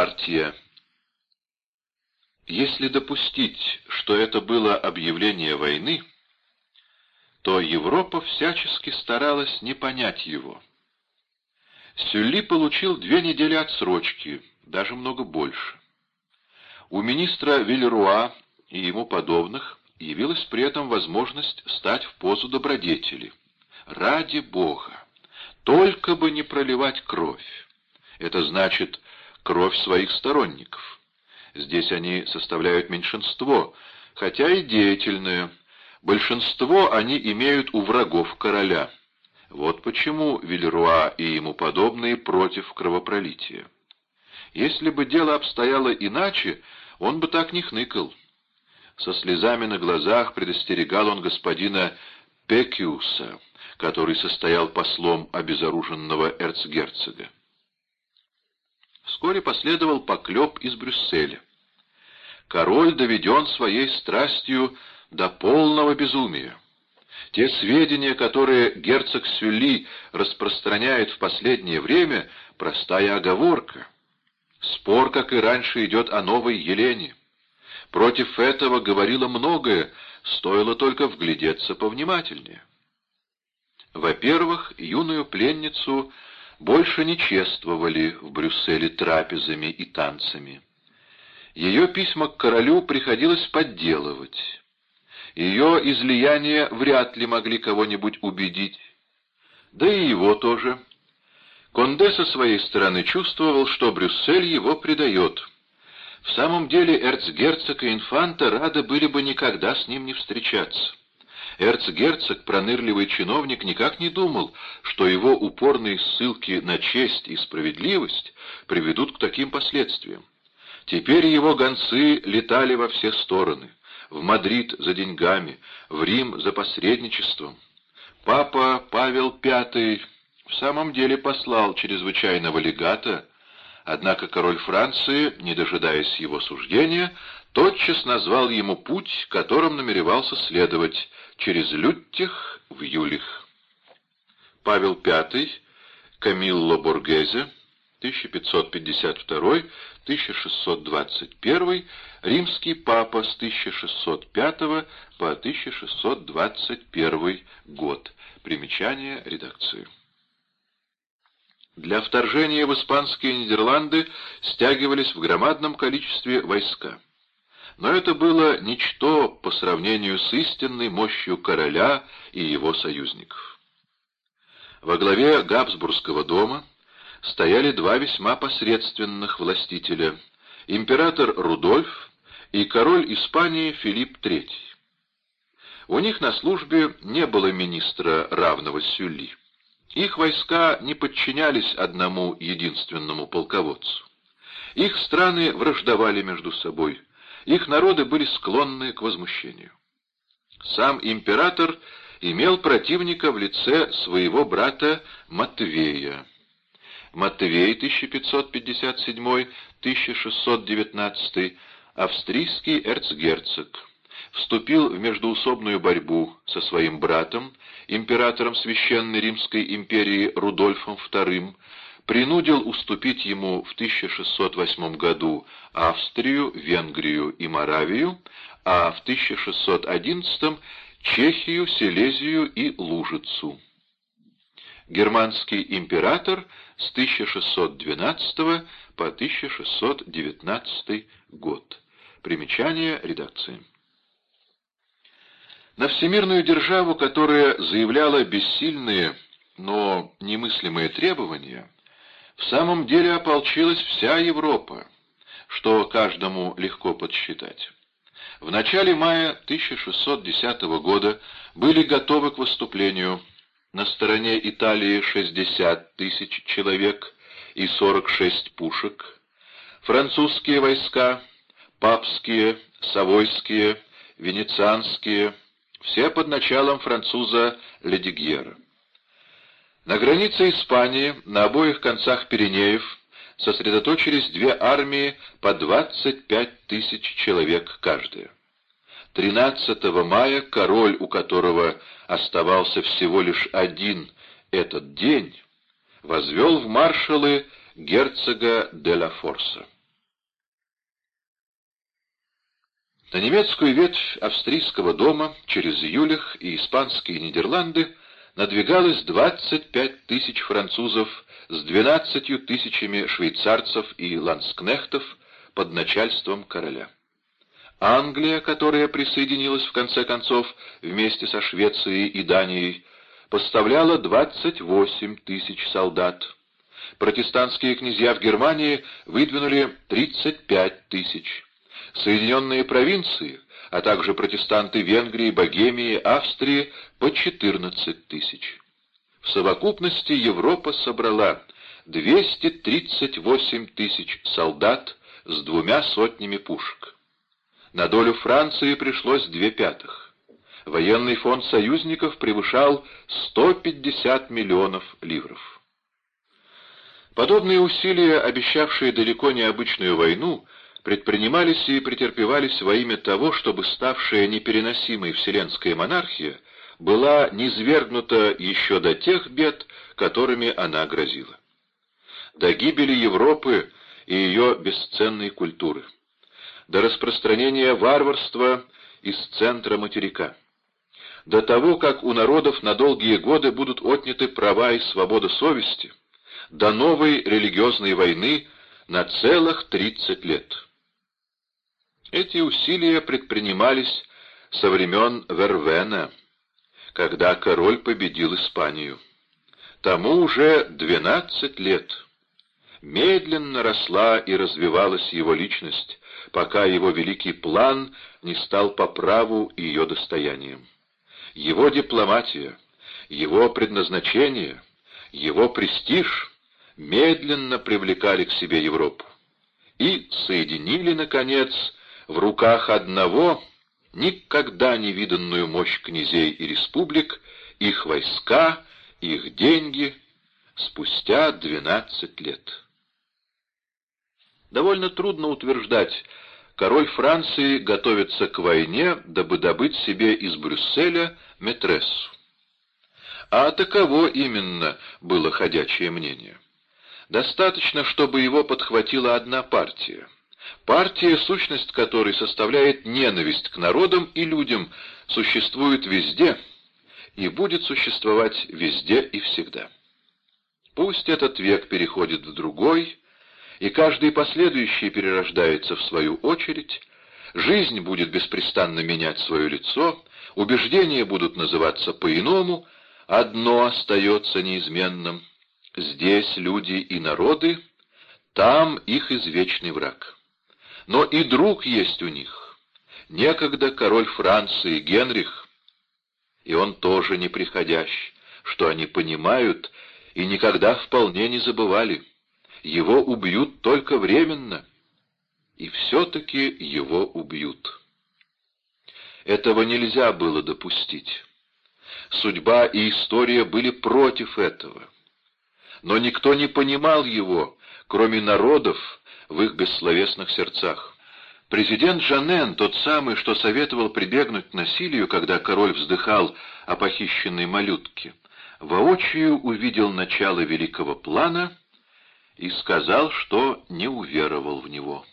Бонапартия. Если допустить, что это было объявление войны, то Европа всячески старалась не понять его. Сюлли получил две недели отсрочки, даже много больше. У министра Вильруа и ему подобных явилась при этом возможность стать в позу добродетели. Ради Бога! Только бы не проливать кровь. Это значит кровь своих сторонников. Здесь они составляют меньшинство, хотя и деятельное. Большинство они имеют у врагов короля. Вот почему Вильруа и ему подобные против кровопролития. Если бы дело обстояло иначе, он бы так не хныкал. Со слезами на глазах предостерегал он господина Пекиуса, который состоял послом обезоруженного эрцгерцога. Вскоре последовал поклеп из Брюсселя. Король доведен своей страстью до полного безумия. Те сведения, которые герцог Сюли распространяет в последнее время, простая оговорка. Спор, как и раньше, идет о новой Елене. Против этого говорило многое, стоило только вглядеться повнимательнее. Во-первых, юную пленницу больше не чествовали в Брюсселе трапезами и танцами. Ее письма к королю приходилось подделывать. Ее излияния вряд ли могли кого-нибудь убедить. Да и его тоже. Конде со своей стороны чувствовал, что Брюссель его предает. В самом деле эрцгерцог и инфанта рады были бы никогда с ним не встречаться. Эрцгерцог, пронырливый чиновник, никак не думал, что его упорные ссылки на честь и справедливость приведут к таким последствиям. Теперь его гонцы летали во все стороны. В Мадрид за деньгами, в Рим за посредничеством. Папа Павел V в самом деле послал чрезвычайного легата, однако король Франции, не дожидаясь его суждения, тотчас назвал ему путь, которым намеревался следовать, через Люттих в Юлих. Павел V, Камилло Боргезе, 1552-1621, римский папа с 1605 по 1621 год. Примечание редакции. Для вторжения в испанские Нидерланды стягивались в громадном количестве войска. Но это было ничто по сравнению с истинной мощью короля и его союзников. Во главе Габсбургского дома стояли два весьма посредственных властителя — император Рудольф и король Испании Филипп III. У них на службе не было министра равного Сюлли. Их войска не подчинялись одному единственному полководцу. Их страны враждовали между собой — их народы были склонны к возмущению. Сам император имел противника в лице своего брата Матвея. Матвей 1557-1619, австрийский эрцгерцог, вступил в междуусобную борьбу со своим братом, императором Священной Римской империи Рудольфом II, принудил уступить ему в 1608 году Австрию, Венгрию и Моравию, а в 1611 Чехию, Силезию и Лужицу. Германский император с 1612 по 1619 год. Примечание редакции. На всемирную державу, которая заявляла бессильные, но немыслимые требования, в самом деле ополчилась вся Европа, что каждому легко подсчитать. В начале мая 1610 года были готовы к выступлению на стороне Италии 60 тысяч человек и 46 пушек, французские войска, папские, савойские, венецианские, все под началом француза Ледигьера. На границе Испании, на обоих концах Пиренеев, сосредоточились две армии по 25 тысяч человек каждая. 13 мая король, у которого оставался всего лишь один этот день, возвел в маршалы герцога де ла Форса. На немецкую ветвь австрийского дома через Юлих и испанские Нидерланды надвигалось 25 тысяч французов с 12 тысячами швейцарцев и ланскнехтов под начальством короля. Англия, которая присоединилась в конце концов вместе со Швецией и Данией, поставляла 28 тысяч солдат. Протестантские князья в Германии выдвинули 35 тысяч. Соединенные провинции, а также протестанты Венгрии, Богемии, Австрии по 14 тысяч. В совокупности Европа собрала 238 тысяч солдат с двумя сотнями пушек. На долю Франции пришлось две пятых. Военный фонд союзников превышал 150 миллионов ливров. Подобные усилия, обещавшие далеко не обычную войну, предпринимались и претерпевались во имя того, чтобы ставшая непереносимой вселенская монархия была низвергнута еще до тех бед, которыми она грозила. До гибели Европы и ее бесценной культуры, до распространения варварства из центра материка, до того, как у народов на долгие годы будут отняты права и свобода совести, до новой религиозной войны на целых 30 лет. Эти усилия предпринимались со времен Вервена, когда король победил Испанию. Тому уже 12 лет. Медленно росла и развивалась его личность, пока его великий план не стал по праву ее достоянием. Его дипломатия, его предназначение, его престиж медленно привлекали к себе Европу и соединили, наконец, в руках одного никогда не виданную мощь князей и республик, их войска, их деньги спустя двенадцать лет. Довольно трудно утверждать, король Франции готовится к войне, дабы добыть себе из Брюсселя метрессу. А таково именно было ходячее мнение. Достаточно, чтобы его подхватила одна партия — Партия, сущность которой составляет ненависть к народам и людям, существует везде и будет существовать везде и всегда. Пусть этот век переходит в другой, и каждый последующий перерождается в свою очередь, жизнь будет беспрестанно менять свое лицо, убеждения будут называться по-иному, одно остается неизменным — здесь люди и народы, там их извечный враг. Но и друг есть у них. Некогда король Франции Генрих, и он тоже неприходящий, что они понимают и никогда вполне не забывали. Его убьют только временно, и все-таки его убьют. Этого нельзя было допустить. Судьба и история были против этого. Но никто не понимал его, кроме народов, в их бессловесных сердцах. Президент Жанен, тот самый, что советовал прибегнуть к насилию, когда король вздыхал о похищенной малютке, воочию увидел начало великого плана и сказал, что не уверовал в него.